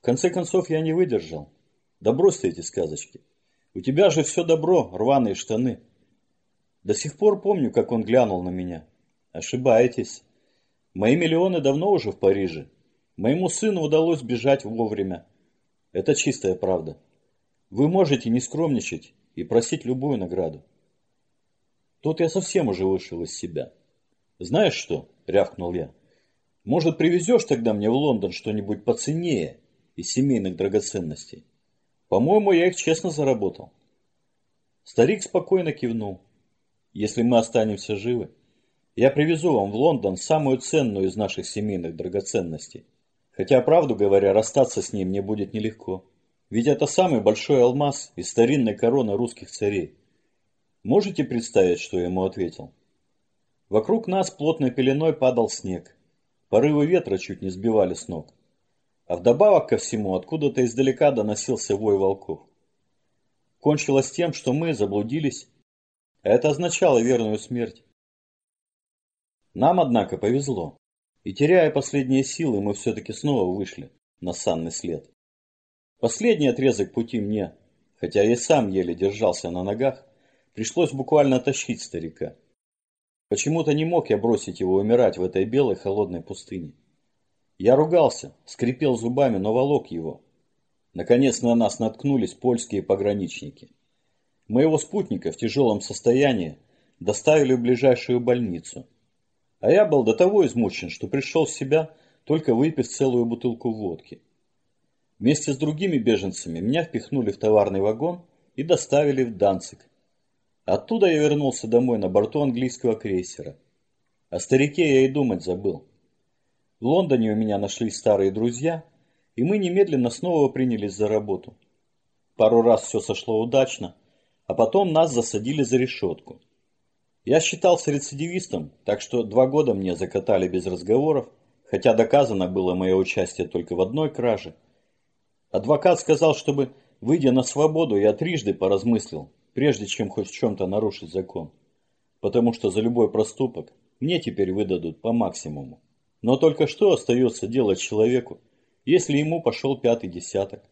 В конце концов, я не выдержал. Да брось ты эти сказочки. У тебя же все добро, рваные штаны. До сих пор помню, как он глянул на меня. Ошибаетесь. Мои миллионы давно уже в Париже. Моему сыну удалось бежать вовремя. Это чистая правда. Вы можете не скромничать и просить любую награду. Тут я совсем уже вышел из себя. Знаешь что? Рявкнул я. Может, привезешь тогда мне в Лондон что-нибудь поценнее из семейных драгоценностей? По-моему, я их честно заработал. Старик спокойно кивнул. Если мы останемся живы, я привезу вам в Лондон самую ценную из наших семейных драгоценностей. Хотя, правду говоря, расстаться с ним мне будет нелегко. Ведь это самый большой алмаз из старинной короны русских царей. Можете представить, что я ему ответил? Вокруг нас плотной пеленой падал снег. Порывы ветра чуть не сбивали с ног. А вдобавок ко всему, откуда-то издалека доносился вой волков. Кончилось тем, что мы заблудились, а это означало верную смерть. Нам, однако, повезло. И теряя последние силы, мы все-таки снова вышли на санный след. Последний отрезок пути мне, хотя я сам еле держался на ногах, пришлось буквально тащить старика. Почему-то не мог я бросить его умирать в этой белой холодной пустыне. Я ругался, скрипел зубами, но волок его. Наконец на нас наткнулись польские пограничники. Моего спутника в тяжелом состоянии доставили в ближайшую больницу. А я был до того измучен, что пришел в себя, только выпив целую бутылку водки. Вместе с другими беженцами меня впихнули в товарный вагон и доставили в Данцик, Оттуда я вернулся домой на борту английского крейсера. О старике я и думать забыл. В Лондоне у меня нашлись старые друзья, и мы немедленно снова принялись за работу. Пару раз все сошло удачно, а потом нас засадили за решетку. Я считался рецидивистом, так что два года мне закатали без разговоров, хотя доказано было мое участие только в одной краже. Адвокат сказал, чтобы, выйдя на свободу, я трижды поразмыслил, прежде чем хоть в чем-то нарушить закон. Потому что за любой проступок мне теперь выдадут по максимуму. Но только что остается делать человеку, если ему пошел пятый десяток?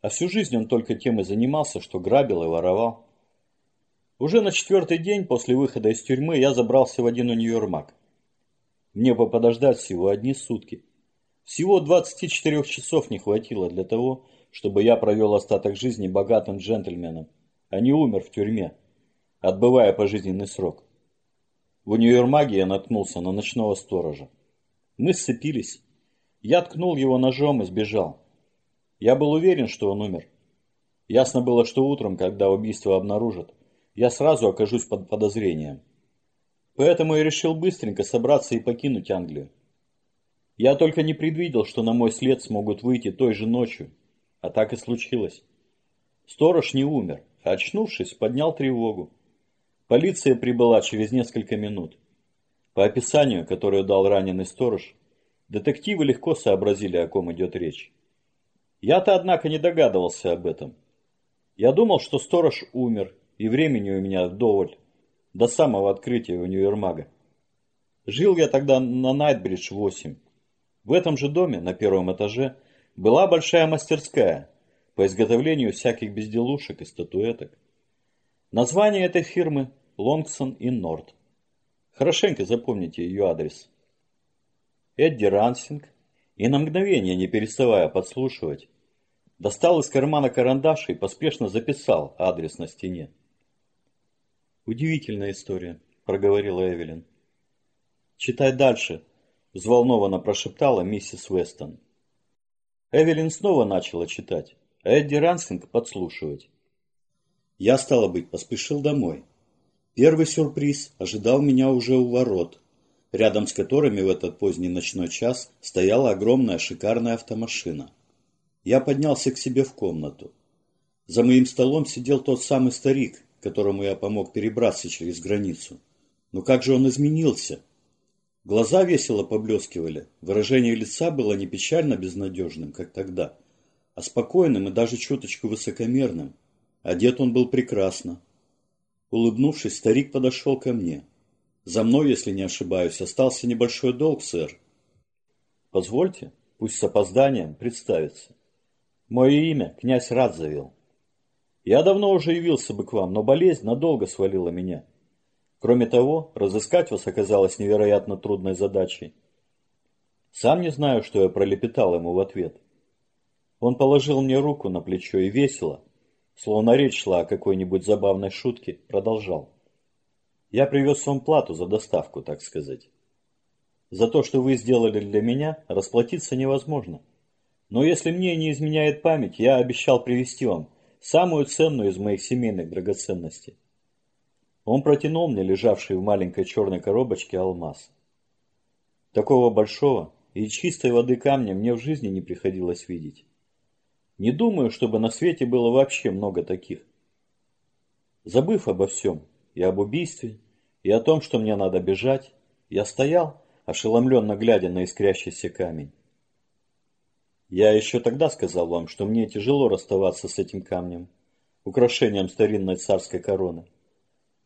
А всю жизнь он только тем и занимался, что грабил и воровал. Уже на четвертый день после выхода из тюрьмы я забрался в один универмаг. Мне бы подождать всего одни сутки. Всего 24 часов не хватило для того, чтобы я провел остаток жизни богатым джентльменом, а не умер в тюрьме, отбывая пожизненный срок. В универмаге я наткнулся на ночного сторожа. Мы сцепились. Я ткнул его ножом и сбежал. Я был уверен, что он умер. Ясно было, что утром, когда убийство обнаружат, я сразу окажусь под подозрением. Поэтому я решил быстренько собраться и покинуть Англию. Я только не предвидел, что на мой след смогут выйти той же ночью, а так и случилось. Сторож не умер. Очнувшись, поднял тревогу. Полиция прибыла через несколько минут. По описанию, которое дал раненый сторож, детективы легко сообразили, о ком идет речь. Я-то, однако, не догадывался об этом. Я думал, что сторож умер, и времени у меня вдоволь, до самого открытия универмага. Жил я тогда на Найтбридж 8. В этом же доме, на первом этаже, была большая мастерская, по изготовлению всяких безделушек и статуэток. Название этой фирмы Лонгсон и Норд. Хорошенько запомните ее адрес. Эдди Рансинг, и на мгновение не переставая подслушивать, достал из кармана карандаш и поспешно записал адрес на стене. «Удивительная история», – проговорила Эвелин. «Читай дальше», – взволнованно прошептала миссис Вестон. Эвелин снова начала читать. Эдди Рансинг подслушивать. Я, стало быть, поспешил домой. Первый сюрприз ожидал меня уже у ворот, рядом с которыми в этот поздний ночной час стояла огромная шикарная автомашина. Я поднялся к себе в комнату. За моим столом сидел тот самый старик, которому я помог перебраться через границу. Но как же он изменился? Глаза весело поблескивали, выражение лица было не печально безнадежным, как тогда – а спокойным и даже чуточку высокомерным. Одет он был прекрасно. Улыбнувшись, старик подошел ко мне. За мной, если не ошибаюсь, остался небольшой долг, сэр. Позвольте, пусть с опозданием, представиться. Мое имя князь Радзавил. Я давно уже явился бы к вам, но болезнь надолго свалила меня. Кроме того, разыскать вас оказалось невероятно трудной задачей. Сам не знаю, что я пролепетал ему в ответ. Он положил мне руку на плечо и весело, словно речь шла о какой-нибудь забавной шутке, продолжал. Я привез вам плату за доставку, так сказать. За то, что вы сделали для меня, расплатиться невозможно. Но если мне не изменяет память, я обещал привезти вам самую ценную из моих семейных драгоценностей. Он протянул мне лежавший в маленькой черной коробочке алмаз. Такого большого и чистой воды камня мне в жизни не приходилось видеть. Не думаю, чтобы на свете было вообще много таких. Забыв обо всем, и об убийстве, и о том, что мне надо бежать, я стоял, ошеломленно глядя на искрящийся камень. Я еще тогда сказал вам, что мне тяжело расставаться с этим камнем, украшением старинной царской короны.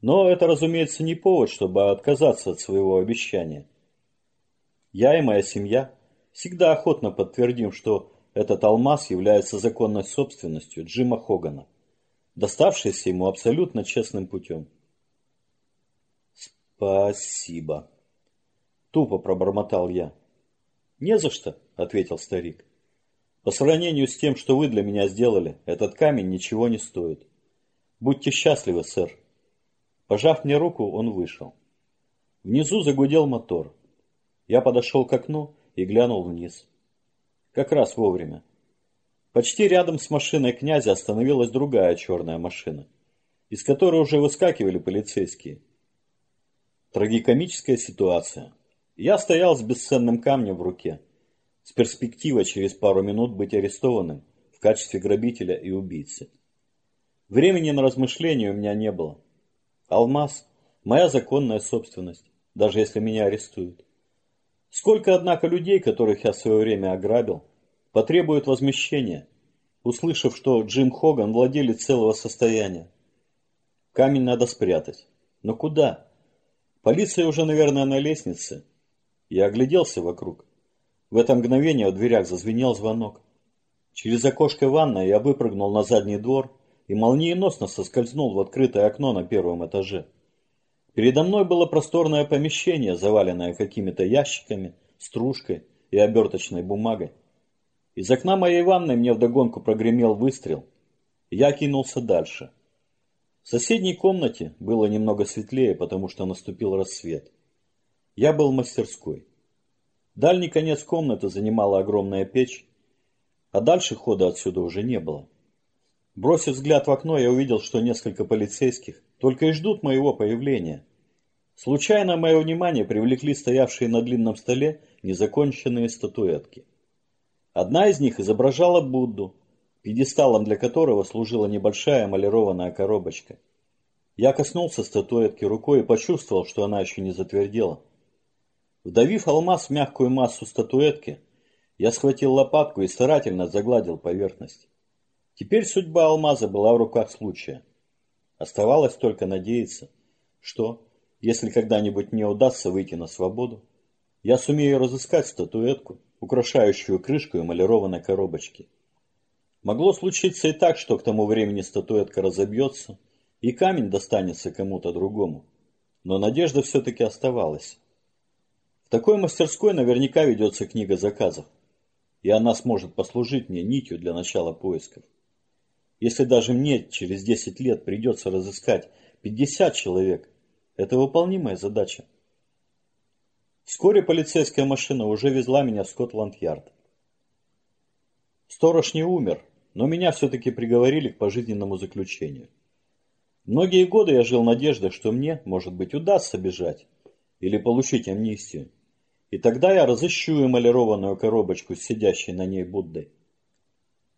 Но это, разумеется, не повод, чтобы отказаться от своего обещания. Я и моя семья всегда охотно подтвердим, что этот алмаз является законной собственностью Джима Хогана, доставшейся ему абсолютно честным путем. «Спасибо», – тупо пробормотал я. «Не за что», – ответил старик. «По сравнению с тем, что вы для меня сделали, этот камень ничего не стоит. Будьте счастливы, сэр». Пожав мне руку, он вышел. Внизу загудел мотор. Я подошел к окну и глянул вниз. Как раз вовремя. Почти рядом с машиной князя остановилась другая черная машина, из которой уже выскакивали полицейские. Трагикомическая ситуация. Я стоял с бесценным камнем в руке, с перспективой через пару минут быть арестованным в качестве грабителя и убийцы. Времени на размышления у меня не было. Алмаз – моя законная собственность, даже если меня арестуют. Сколько, однако, людей, которых я в свое время ограбил, потребуют возмещения, услышав, что Джим Хоган владелец целого состояния. Камень надо спрятать. Но куда? Полиция уже, наверное, на лестнице. Я огляделся вокруг. В это мгновение в дверях зазвенел звонок. Через окошко ванной я выпрыгнул на задний двор и молниеносно соскользнул в открытое окно на первом этаже. Передо мной было просторное помещение, заваленное какими-то ящиками, стружкой и оберточной бумагой. Из окна моей ванной мне вдогонку прогремел выстрел. Я кинулся дальше. В соседней комнате было немного светлее, потому что наступил рассвет. Я был в мастерской. Дальний конец комнаты занимала огромная печь, а дальше хода отсюда уже не было. Бросив взгляд в окно, я увидел, что несколько полицейских только и ждут моего появления. Случайно мое внимание привлекли стоявшие на длинном столе незаконченные статуэтки. Одна из них изображала Будду, пьедесталом для которого служила небольшая эмалированная коробочка. Я коснулся статуэтки рукой и почувствовал, что она еще не затвердела. Вдавив алмаз в мягкую массу статуэтки, я схватил лопатку и старательно загладил поверхность. Теперь судьба алмаза была в руках случая. Оставалось только надеяться, что, если когда-нибудь мне удастся выйти на свободу, я сумею разыскать статуэтку, украшающую крышку эмалированной коробочки. Могло случиться и так, что к тому времени статуэтка разобьется, и камень достанется кому-то другому. Но надежда все-таки оставалась. В такой мастерской наверняка ведется книга заказов, и она сможет послужить мне нитью для начала поисков. Если даже мне через 10 лет придется разыскать 50 человек, это выполнимая задача. Вскоре полицейская машина уже везла меня в Скотланд-Ярд. Сторож не умер, но меня все-таки приговорили к пожизненному заключению. Многие годы я жил надеждой, что мне, может быть, удастся бежать или получить амнистию. И тогда я разыщу эмалированную коробочку с сидящей на ней Буддой.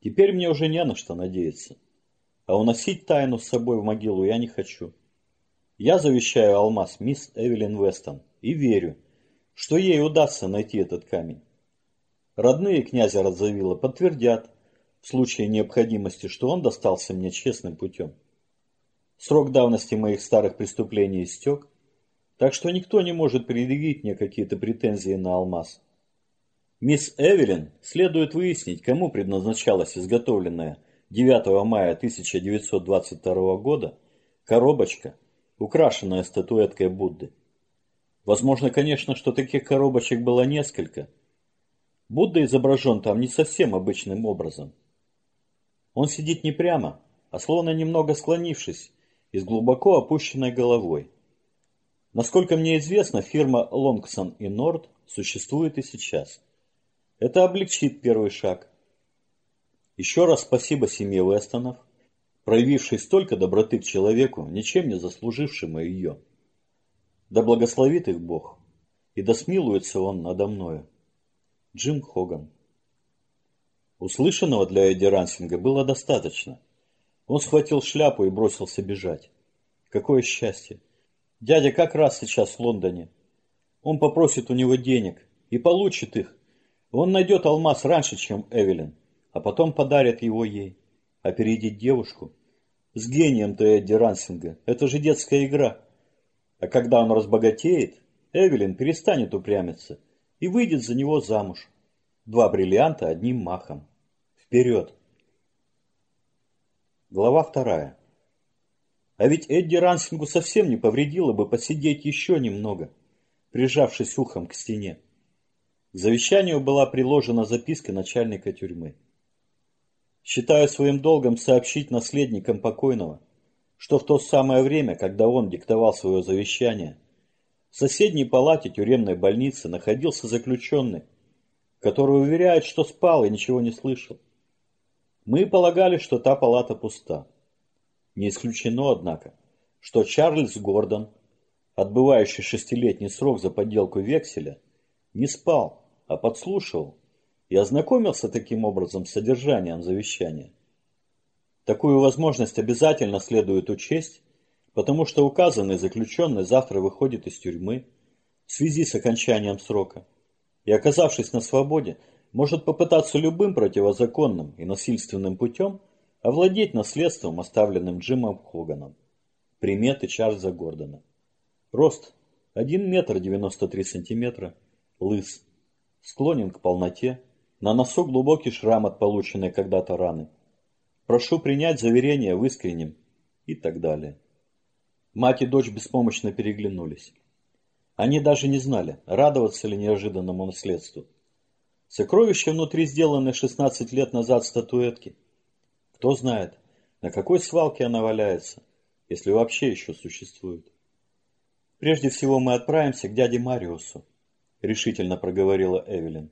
Теперь мне уже не на что надеяться. А уносить тайну с собой в могилу я не хочу. Я завещаю алмаз мисс Эвелин Вестон и верю, что ей удастся найти этот камень. Родные князя Радзавилла подтвердят, в случае необходимости, что он достался мне честным путем. Срок давности моих старых преступлений истек, так что никто не может предъявить мне какие-то претензии на алмаз. Мисс Эвелин следует выяснить, кому предназначалась изготовленная 9 мая 1922 года коробочка, украшенная статуэткой Будды. Возможно, конечно, что таких коробочек было несколько. Будда изображен там не совсем обычным образом. Он сидит не прямо, а словно немного склонившись и с глубоко опущенной головой. Насколько мне известно, фирма Лонгсон и Норд существует и сейчас. Это облегчит первый шаг. Еще раз спасибо семье Вестонов, проявившей столько доброты к человеку, ничем не заслужившему ее. Да благословит их Бог, и да смилуется Он надо мною. Джим Хоган Услышанного для Эдди Рансинга было достаточно. Он схватил шляпу и бросился бежать. Какое счастье! Дядя как раз сейчас в Лондоне. Он попросит у него денег и получит их. Он найдет алмаз раньше, чем Эвелин, а потом подарит его ей. Опередить девушку? С гением-то Эдди Рансинга. Это же детская игра. А когда он разбогатеет, Эвелин перестанет упрямиться и выйдет за него замуж. Два бриллианта одним махом. Вперед! Глава вторая. А ведь Эдди Рансингу совсем не повредило бы посидеть еще немного, прижавшись ухом к стене. К завещанию была приложена записка начальника тюрьмы. Считаю своим долгом сообщить наследникам покойного – что в то самое время, когда он диктовал свое завещание, в соседней палате тюремной больницы находился заключенный, который уверяет, что спал и ничего не слышал. Мы полагали, что та палата пуста. Не исключено, однако, что Чарльз Гордон, отбывающий шестилетний срок за подделку векселя, не спал, а подслушивал и ознакомился таким образом с содержанием завещания. Такую возможность обязательно следует учесть, потому что указанный заключенный завтра выходит из тюрьмы в связи с окончанием срока и, оказавшись на свободе, может попытаться любым противозаконным и насильственным путем овладеть наследством, оставленным Джимом Хоганом. Приметы Чарльза Гордона. Рост 1 метр 93 сантиметра, лыс, склонен к полноте, на носу глубокий шрам от полученной когда-то раны. Прошу принять заверение в искреннем и так далее. Мать и дочь беспомощно переглянулись. Они даже не знали, радоваться ли неожиданному наследству. Сокровище внутри сделаны 16 лет назад статуэтки. Кто знает, на какой свалке она валяется, если вообще еще существует. Прежде всего мы отправимся к дяде Мариусу, решительно проговорила Эвелин.